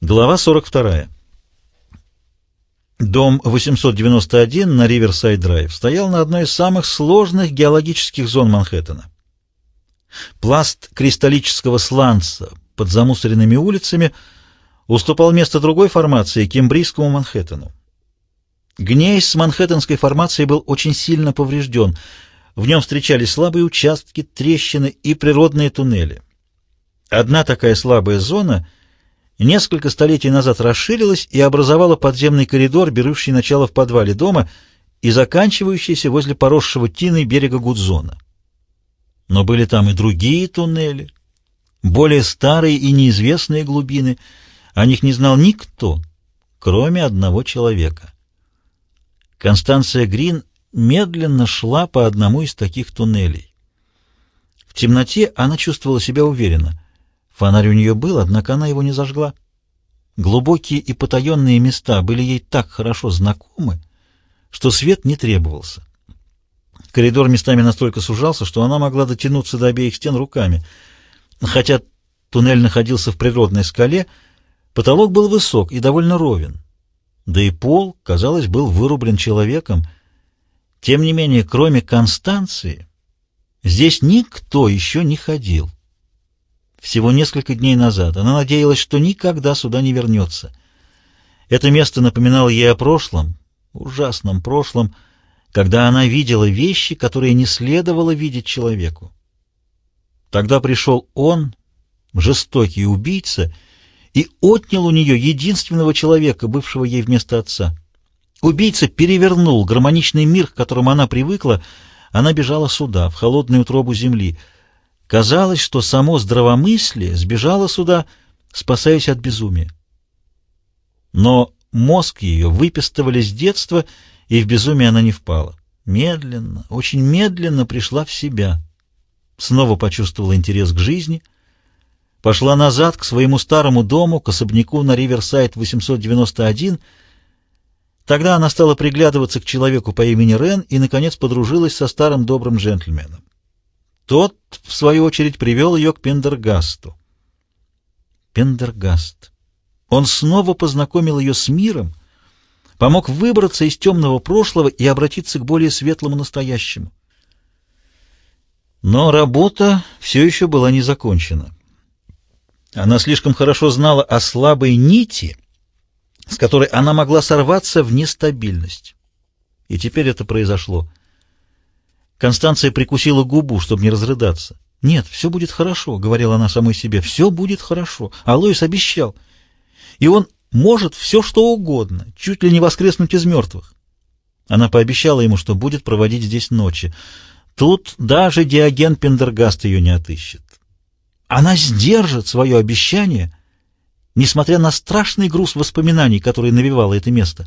Глава 42. Дом 891 на Риверсайд-Драйв стоял на одной из самых сложных геологических зон Манхэттена. Пласт кристаллического сланца под замусоренными улицами уступал место другой формации, кембрийскому Манхэттену. Гнейс манхэттенской формации был очень сильно поврежден. В нем встречались слабые участки, трещины и природные туннели. Одна такая слабая зона — несколько столетий назад расширилась и образовала подземный коридор, берущий начало в подвале дома и заканчивающийся возле поросшего тиной берега Гудзона. Но были там и другие туннели, более старые и неизвестные глубины. О них не знал никто, кроме одного человека. Констанция Грин медленно шла по одному из таких туннелей. В темноте она чувствовала себя уверенно — Фонарь у нее был, однако она его не зажгла. Глубокие и потаенные места были ей так хорошо знакомы, что свет не требовался. Коридор местами настолько сужался, что она могла дотянуться до обеих стен руками. Хотя туннель находился в природной скале, потолок был высок и довольно ровен. Да и пол, казалось, был вырублен человеком. Тем не менее, кроме Констанции, здесь никто еще не ходил. Всего несколько дней назад она надеялась, что никогда сюда не вернется. Это место напоминало ей о прошлом, ужасном прошлом, когда она видела вещи, которые не следовало видеть человеку. Тогда пришел он, жестокий убийца, и отнял у нее единственного человека, бывшего ей вместо отца. Убийца перевернул гармоничный мир, к которому она привыкла, она бежала сюда, в холодную утробу земли — Казалось, что само здравомыслие сбежало сюда, спасаясь от безумия. Но мозг ее выпистывали с детства, и в безумие она не впала. Медленно, очень медленно пришла в себя. Снова почувствовала интерес к жизни, пошла назад к своему старому дому, к особняку на Риверсайд 891. Тогда она стала приглядываться к человеку по имени Рен и, наконец, подружилась со старым добрым джентльменом. Тот, в свою очередь, привел ее к Пендергасту. Пендергаст. Он снова познакомил ее с миром, помог выбраться из темного прошлого и обратиться к более светлому настоящему. Но работа все еще была не закончена. Она слишком хорошо знала о слабой нити, с которой она могла сорваться в нестабильность. И теперь это произошло. Констанция прикусила губу, чтобы не разрыдаться. «Нет, все будет хорошо», — говорила она самой себе, — «все будет хорошо». А Лоис обещал. И он может все, что угодно, чуть ли не воскреснуть из мертвых. Она пообещала ему, что будет проводить здесь ночи. Тут даже Диоген Пендергаст ее не отыщет. Она сдержит свое обещание, несмотря на страшный груз воспоминаний, который навевало это место.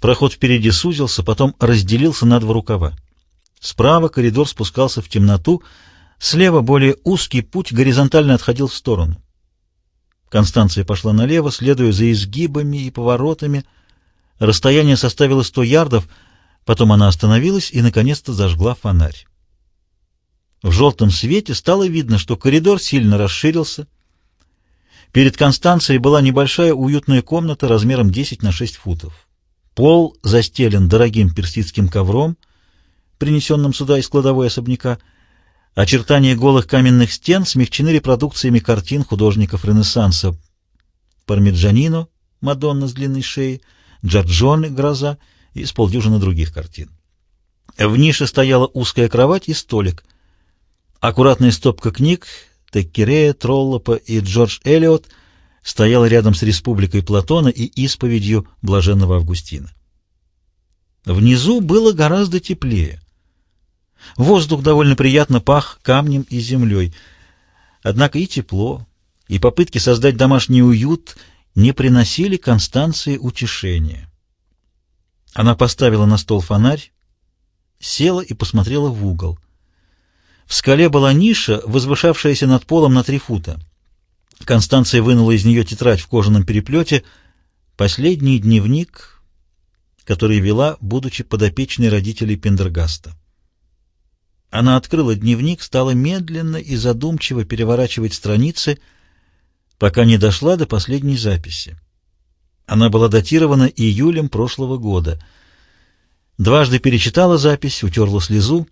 Проход впереди сузился, потом разделился на два рукава. Справа коридор спускался в темноту, слева более узкий путь горизонтально отходил в сторону. Констанция пошла налево, следуя за изгибами и поворотами. Расстояние составило сто ярдов, потом она остановилась и, наконец-то, зажгла фонарь. В желтом свете стало видно, что коридор сильно расширился. Перед Констанцией была небольшая уютная комната размером 10 на 6 футов. Пол застелен дорогим персидским ковром, принесенным сюда из кладовой особняка. Очертания голых каменных стен смягчены репродукциями картин художников Ренессанса. Пармиджанино, Мадонна с длинной шеей, Джорджоне, Гроза и с полдюжины других картин. В нише стояла узкая кровать и столик. Аккуратная стопка книг Теккерея, Троллопа и Джордж Эллиот — стояла рядом с республикой Платона и исповедью блаженного Августина. Внизу было гораздо теплее. Воздух довольно приятно пах камнем и землей. Однако и тепло, и попытки создать домашний уют не приносили Констанции утешения. Она поставила на стол фонарь, села и посмотрела в угол. В скале была ниша, возвышавшаяся над полом на три фута. Констанция вынула из нее тетрадь в кожаном переплете, последний дневник, который вела, будучи подопечной родителей Пендергаста. Она открыла дневник, стала медленно и задумчиво переворачивать страницы, пока не дошла до последней записи. Она была датирована июлем прошлого года. Дважды перечитала запись, утерла слезу,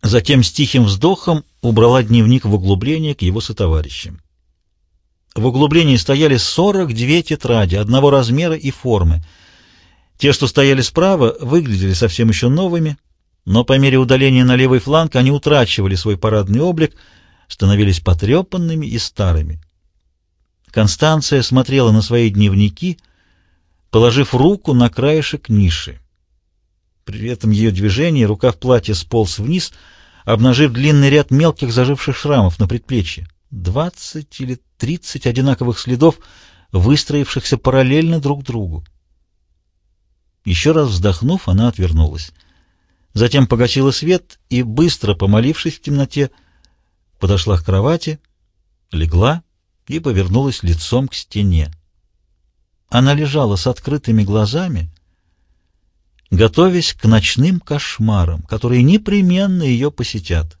затем с тихим вздохом убрала дневник в углубление к его сотоварищам. В углублении стояли 42 тетради одного размера и формы. Те, что стояли справа, выглядели совсем еще новыми, но по мере удаления на левый фланг они утрачивали свой парадный облик, становились потрепанными и старыми. Констанция смотрела на свои дневники, положив руку на краешек ниши. При этом ее движение рука в платье сполз вниз, обнажив длинный ряд мелких заживших шрамов на предплечье. Двадцать или тридцать одинаковых следов, выстроившихся параллельно друг другу. Еще раз вздохнув, она отвернулась. Затем погасила свет и, быстро помолившись в темноте, подошла к кровати, легла и повернулась лицом к стене. Она лежала с открытыми глазами, готовясь к ночным кошмарам, которые непременно ее посетят.